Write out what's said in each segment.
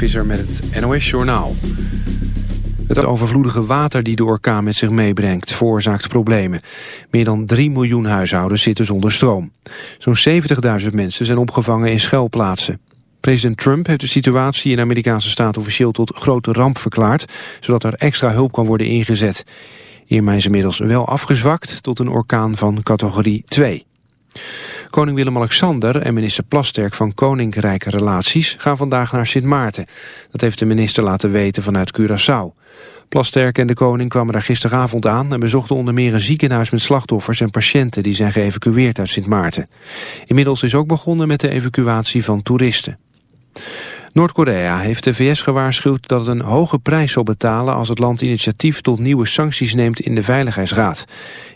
Visser met het NOS-journaal. Het overvloedige water die de orkaan met zich meebrengt veroorzaakt problemen. Meer dan 3 miljoen huishoudens zitten zonder stroom. Zo'n 70.000 mensen zijn opgevangen in schuilplaatsen. President Trump heeft de situatie in de Amerikaanse staat officieel tot grote ramp verklaard, zodat er extra hulp kan worden ingezet. Hiermee is inmiddels wel afgezwakt tot een orkaan van categorie 2. Koning Willem-Alexander en minister Plasterk van Koninkrijke Relaties gaan vandaag naar Sint Maarten. Dat heeft de minister laten weten vanuit Curaçao. Plasterk en de koning kwamen daar gisteravond aan en bezochten onder meer een ziekenhuis met slachtoffers en patiënten die zijn geëvacueerd uit Sint Maarten. Inmiddels is ook begonnen met de evacuatie van toeristen. Noord-Korea heeft de VS gewaarschuwd dat het een hoge prijs zal betalen als het land initiatief tot nieuwe sancties neemt in de Veiligheidsraad.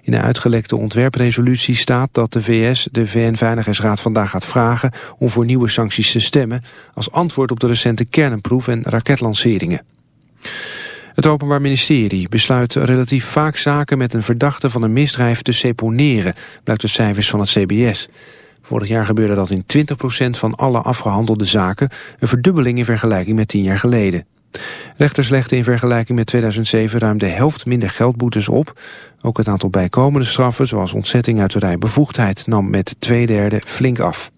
In de uitgelekte ontwerpresolutie staat dat de VS de VN-veiligheidsraad vandaag gaat vragen om voor nieuwe sancties te stemmen als antwoord op de recente kernproef en raketlanceringen. Het Openbaar Ministerie besluit relatief vaak zaken met een verdachte van een misdrijf te seponeren, blijkt de cijfers van het CBS. Vorig jaar gebeurde dat in 20% van alle afgehandelde zaken, een verdubbeling in vergelijking met 10 jaar geleden. Rechters legden in vergelijking met 2007 ruim de helft minder geldboetes op. Ook het aantal bijkomende straffen, zoals ontzetting uit de rijbevoegdheid, nam met twee derde flink af.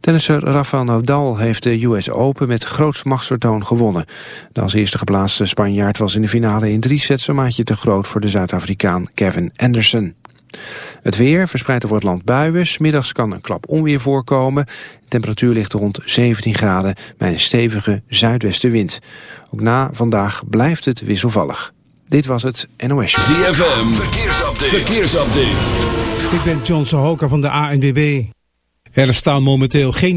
Tennisser Rafael Nadal heeft de US Open met groots machtsvertoon gewonnen. De als eerste geplaatste Spanjaard was in de finale in drie sets een maatje te groot voor de Zuid-Afrikaan Kevin Anderson. Het weer verspreidt over het land buien. Middags kan een klap onweer voorkomen. De temperatuur ligt rond 17 graden bij een stevige zuidwestenwind. Ook na vandaag blijft het wisselvallig. Dit was het NOS. ZFM, verkeersupdate. verkeersupdate. Ik ben John Sohoka van de ANWB. Er staan momenteel geen...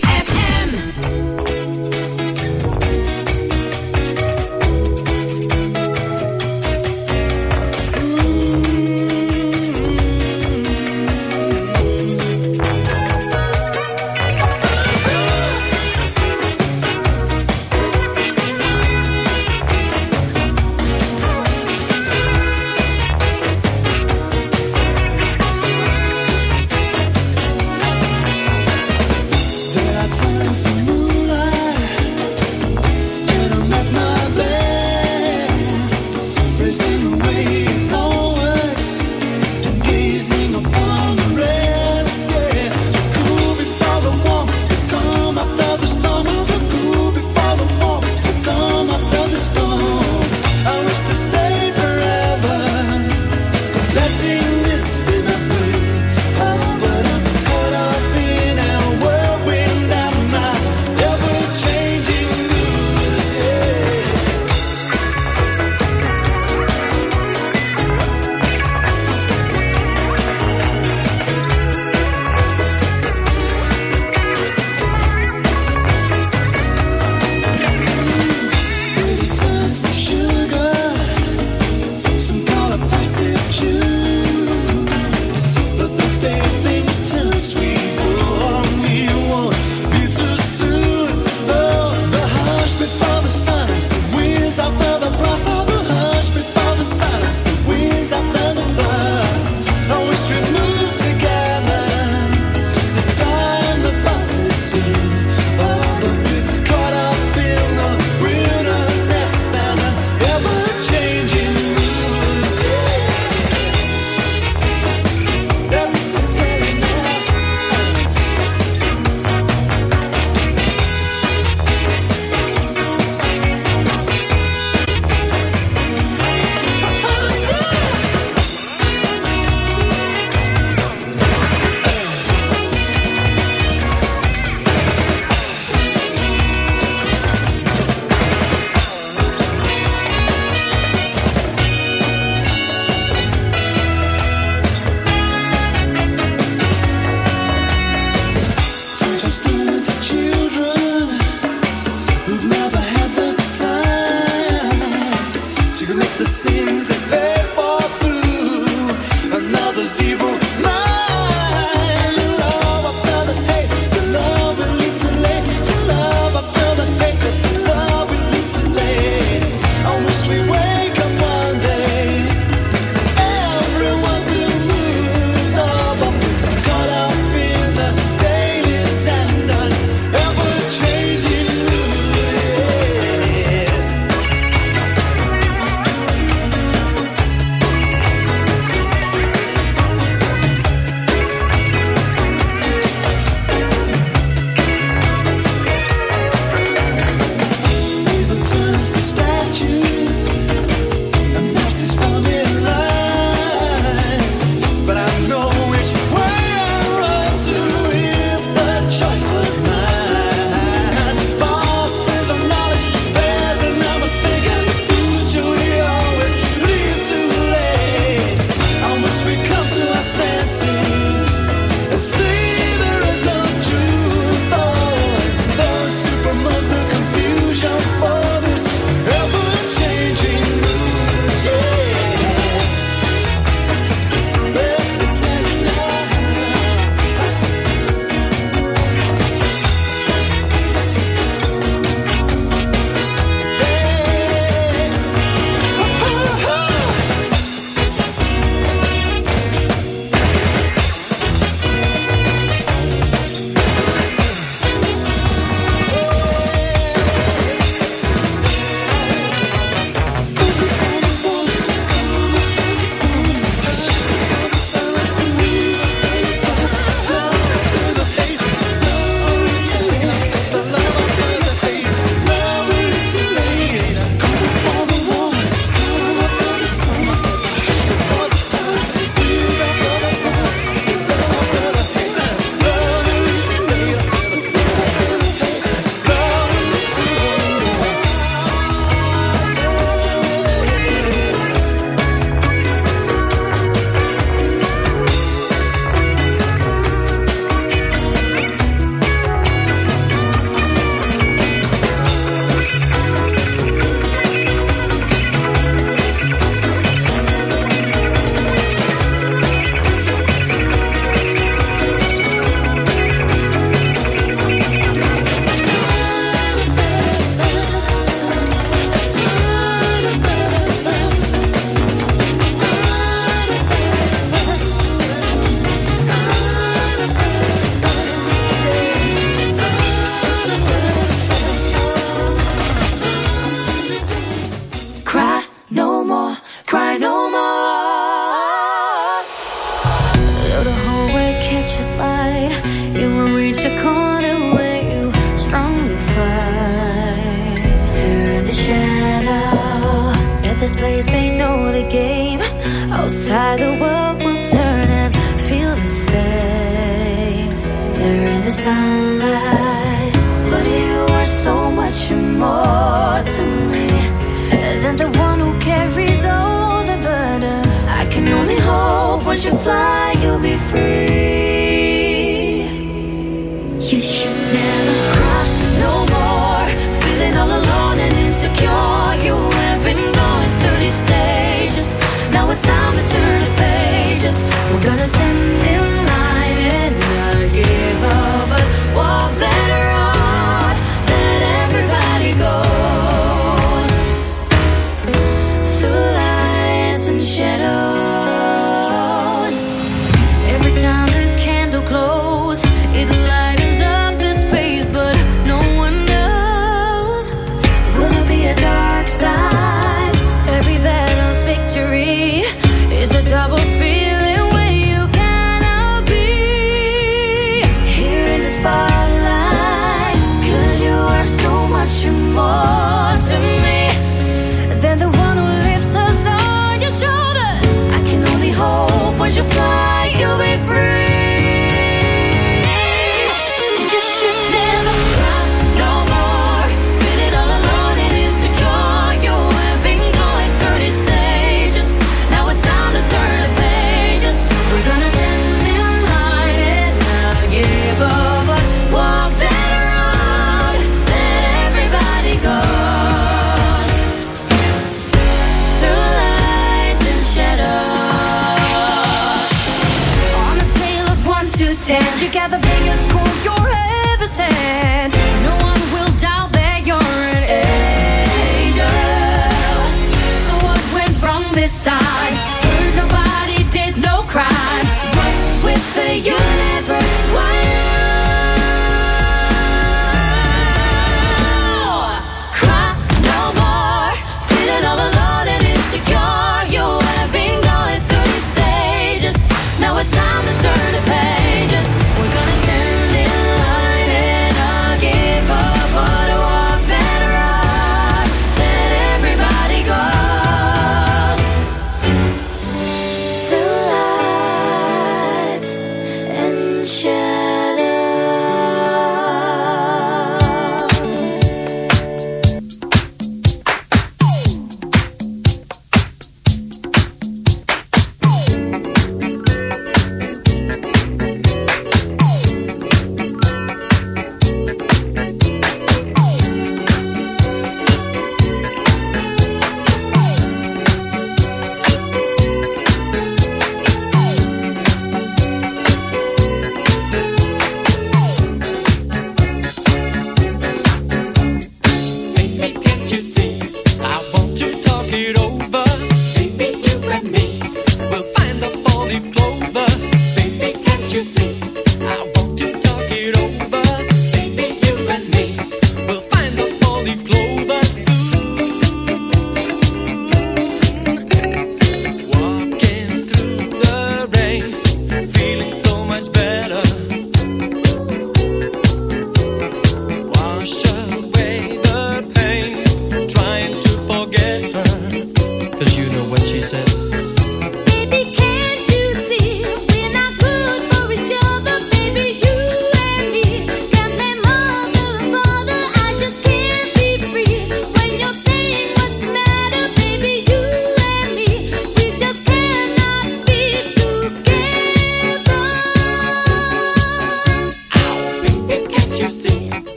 the universe? Why?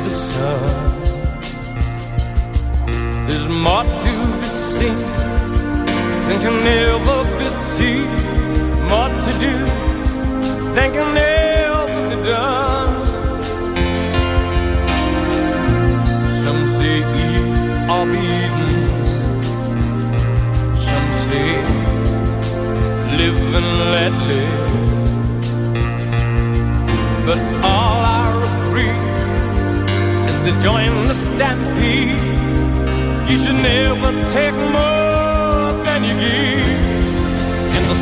the sun. There's more to be seen than can ever be seen. More to do than can ever be done. Some say eat or be eaten. Some say live and let live. But to join the stampede. You should never take more than you give. In the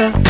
myself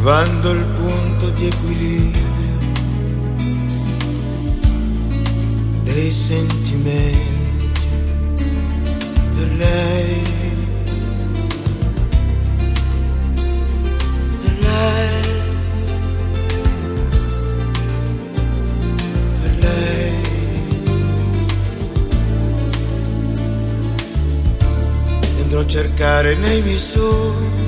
trovando il punto di equilibrio dei sentimenti per lei. Andrò a cercare nei miei sogni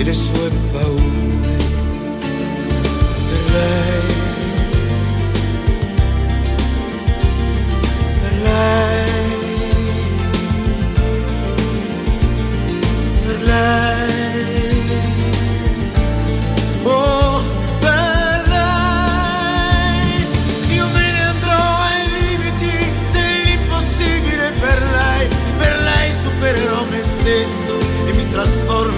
e le sue paure. Per lei, per lei, per lei, oh per lei, io me ne andrò ai limiti dell'impossibile per lei, per lei supererò me stesso